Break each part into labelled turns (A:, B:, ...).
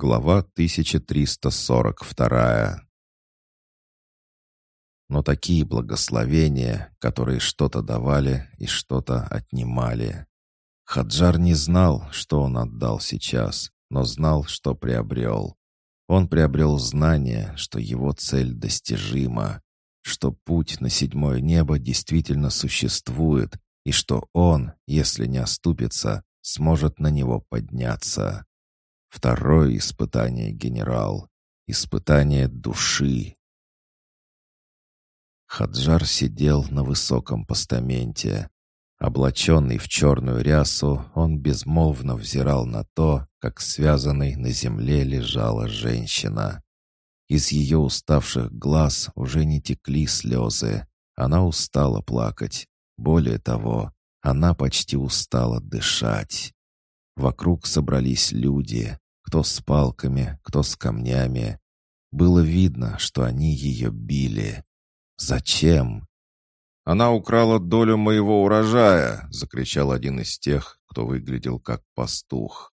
A: Глава 1342 Но такие благословения, которые что-то давали и что-то отнимали. Хаджар не знал, что он отдал сейчас, но знал, что приобрел. Он приобрел знание, что его цель достижима, что путь на седьмое небо действительно существует, и что он, если не оступится, сможет на него подняться. Второе испытание, генерал. Испытание души. Хаджар сидел на высоком постаменте. Облаченный в черную рясу, он безмолвно взирал на то, как связанной на земле лежала женщина. Из ее уставших глаз уже не текли слезы. Она устала плакать. Более того, она почти устала дышать. Вокруг собрались люди, кто с палками, кто с камнями. Было видно, что они ее били. Зачем? «Она украла долю моего урожая!» — закричал один из тех, кто выглядел как пастух.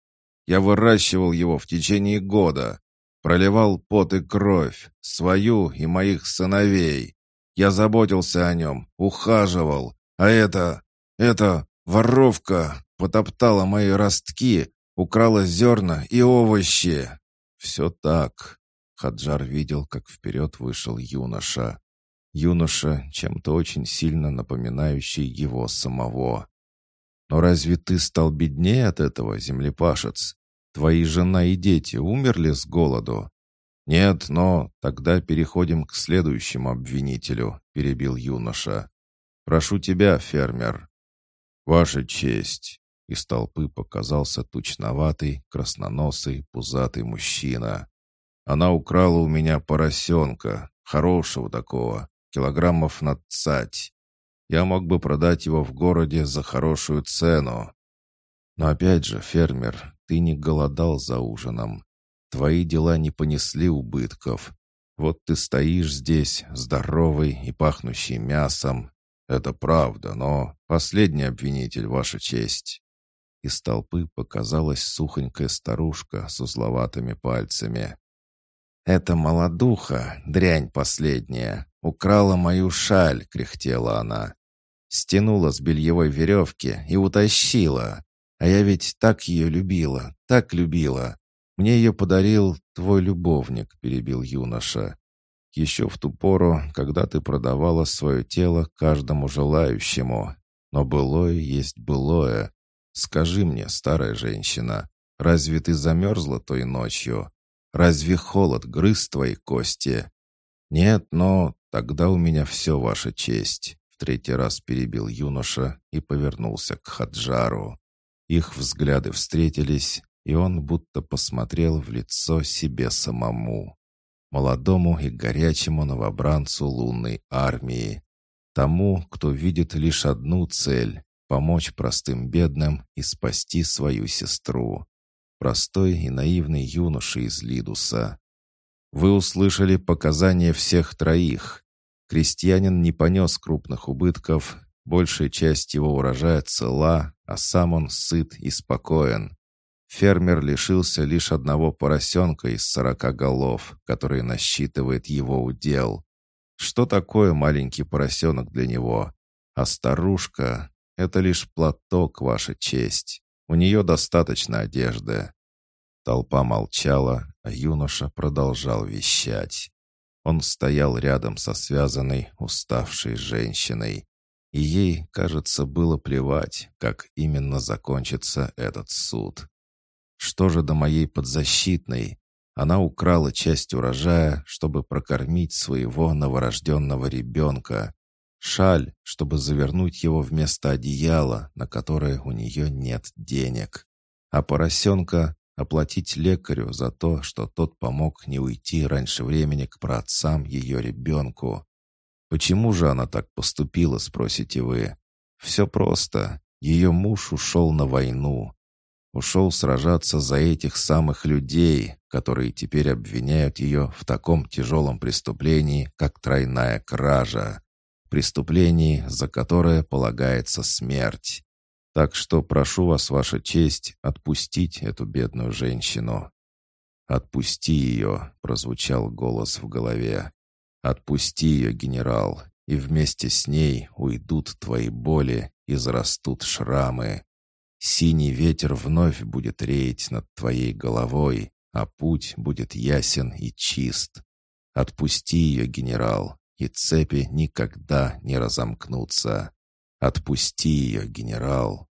A: «Я выращивал его в течение года, проливал пот и кровь, свою и моих сыновей. Я заботился о нем, ухаживал, а это... это воровка потоптала мои ростки, украла зерна и овощи. Все так. Хаджар видел, как вперед вышел юноша. Юноша, чем-то очень сильно напоминающий его самого. Но разве ты стал беднее от этого, землепашец? Твои жена и дети умерли с голоду? Нет, но тогда переходим к следующему обвинителю, перебил юноша. Прошу тебя, фермер. «Ваша честь!» Из толпы показался тучноватый, красноносый, пузатый мужчина. «Она украла у меня поросенка, хорошего такого, килограммов на цать. Я мог бы продать его в городе за хорошую цену. Но опять же, фермер, ты не голодал за ужином. Твои дела не понесли убытков. Вот ты стоишь здесь, здоровый и пахнущий мясом, «Это правда, но последний обвинитель, Ваша честь». Из толпы показалась сухонькая старушка с узловатыми пальцами. «Это молодуха, дрянь последняя, украла мою шаль», — кряхтела она. Стянула с бельевой веревки и утащила. А я ведь так ее любила, так любила. Мне ее подарил твой любовник», — перебил юноша. Еще в ту пору, когда ты продавала свое тело каждому желающему. Но былое есть былое. Скажи мне, старая женщина, разве ты замерзла той ночью? Разве холод грыз твои кости? Нет, но тогда у меня все ваша честь. В третий раз перебил юноша и повернулся к Хаджару. Их взгляды встретились, и он будто посмотрел в лицо себе самому молодому и горячему новобранцу лунной армии, тому, кто видит лишь одну цель — помочь простым бедным и спасти свою сестру. Простой и наивный юноша из Лидуса. Вы услышали показания всех троих. Крестьянин не понес крупных убытков, большая часть его урожая цела, а сам он сыт и спокоен. Фермер лишился лишь одного поросенка из сорока голов, которые насчитывает его удел. Что такое маленький поросенок для него? А старушка — это лишь платок, ваша честь. У нее достаточно одежды. Толпа молчала, а юноша продолжал вещать. Он стоял рядом со связанной, уставшей женщиной. И ей, кажется, было плевать, как именно закончится этот суд. Что же до моей подзащитной? Она украла часть урожая, чтобы прокормить своего новорожденного ребенка. Шаль, чтобы завернуть его вместо одеяла, на которое у нее нет денег. А поросенка — оплатить лекарю за то, что тот помог не уйти раньше времени к праотцам ее ребенку. Почему же она так поступила, спросите вы? Все просто. Ее муж ушел на войну. Ушел сражаться за этих самых людей, которые теперь обвиняют ее в таком тяжелом преступлении, как тройная кража. Преступлении, за которое полагается смерть. Так что прошу вас, ваша честь, отпустить эту бедную женщину». «Отпусти ее!» — прозвучал голос в голове. «Отпусти ее, генерал, и вместе с ней уйдут твои боли и зарастут шрамы. Синий ветер вновь будет реять над твоей головой, а путь будет ясен и чист. Отпусти ее, генерал, и цепи никогда не разомкнутся. Отпусти ее, генерал.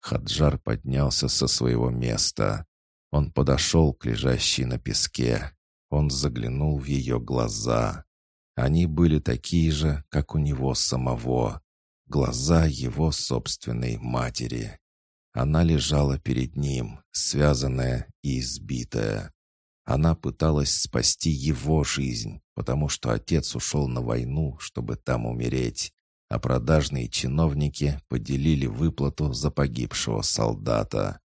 A: Хаджар поднялся со своего места. Он подошел к лежащей на песке. Он заглянул в ее глаза. Они были такие же, как у него самого. Глаза его собственной матери. Она лежала перед ним, связанная и избитая. Она пыталась спасти его жизнь, потому что отец ушел на войну, чтобы там умереть, а продажные чиновники поделили выплату за погибшего солдата.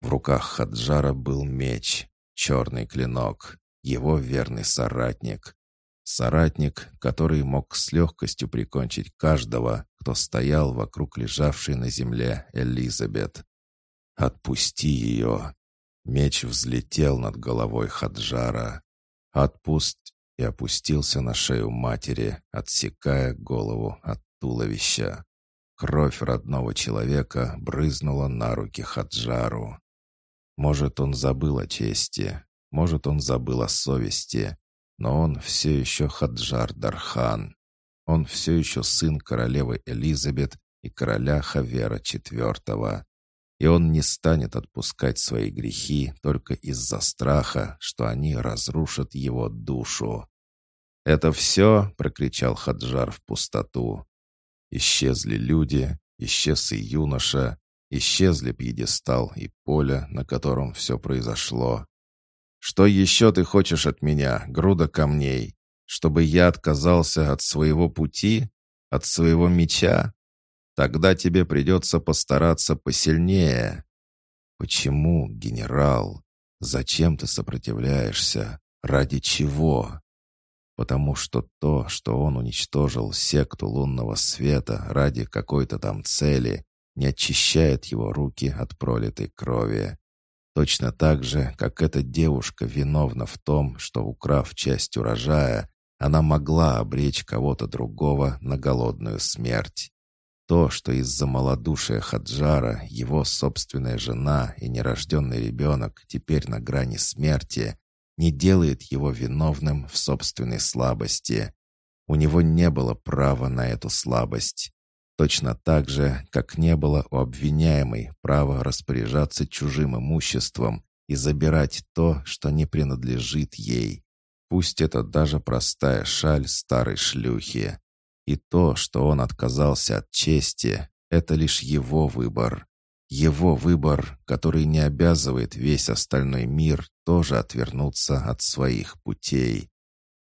A: В руках Хаджара был меч, черный клинок, его верный соратник. Соратник, который мог с легкостью прикончить каждого, кто стоял вокруг лежавшей на земле Элизабет. «Отпусти ее!» Меч взлетел над головой Хаджара. «Отпусть!» и опустился на шею матери, отсекая голову от туловища. Кровь родного человека брызнула на руки Хаджару. Может, он забыл о чести, может, он забыл о совести, но он все еще Хаджар Дархан. Он все еще сын королевы Элизабет и короля Хавера IV. И он не станет отпускать свои грехи только из-за страха, что они разрушат его душу. «Это все?» — прокричал Хаджар в пустоту. Исчезли люди, исчез и юноша, исчезли пьедестал и поле, на котором все произошло. «Что еще ты хочешь от меня, груда камней? Чтобы я отказался от своего пути? От своего меча? Тогда тебе придется постараться посильнее». «Почему, генерал? Зачем ты сопротивляешься? Ради чего?» Потому что то, что он уничтожил секту лунного света ради какой-то там цели, не очищает его руки от пролитой крови. Точно так же, как эта девушка виновна в том, что, украв часть урожая, она могла обречь кого-то другого на голодную смерть. То, что из-за малодушия Хаджара его собственная жена и нерожденный ребенок теперь на грани смерти, не делает его виновным в собственной слабости. У него не было права на эту слабость. Точно так же, как не было у обвиняемой права распоряжаться чужим имуществом и забирать то, что не принадлежит ей. Пусть это даже простая шаль старой шлюхи. И то, что он отказался от чести, это лишь его выбор. Его выбор, который не обязывает весь остальной мир тоже отвернуться от своих путей.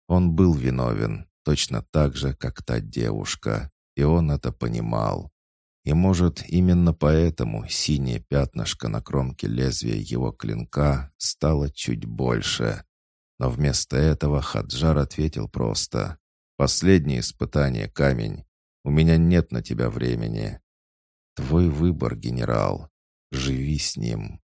A: Он был виновен, точно так же, как та девушка, и он это понимал. И, может, именно поэтому синее пятнышко на кромке лезвия его клинка стало чуть больше. Но вместо этого Хаджар ответил просто «Последнее испытание, камень. У меня нет на тебя времени». «Твой выбор, генерал. Живи с ним».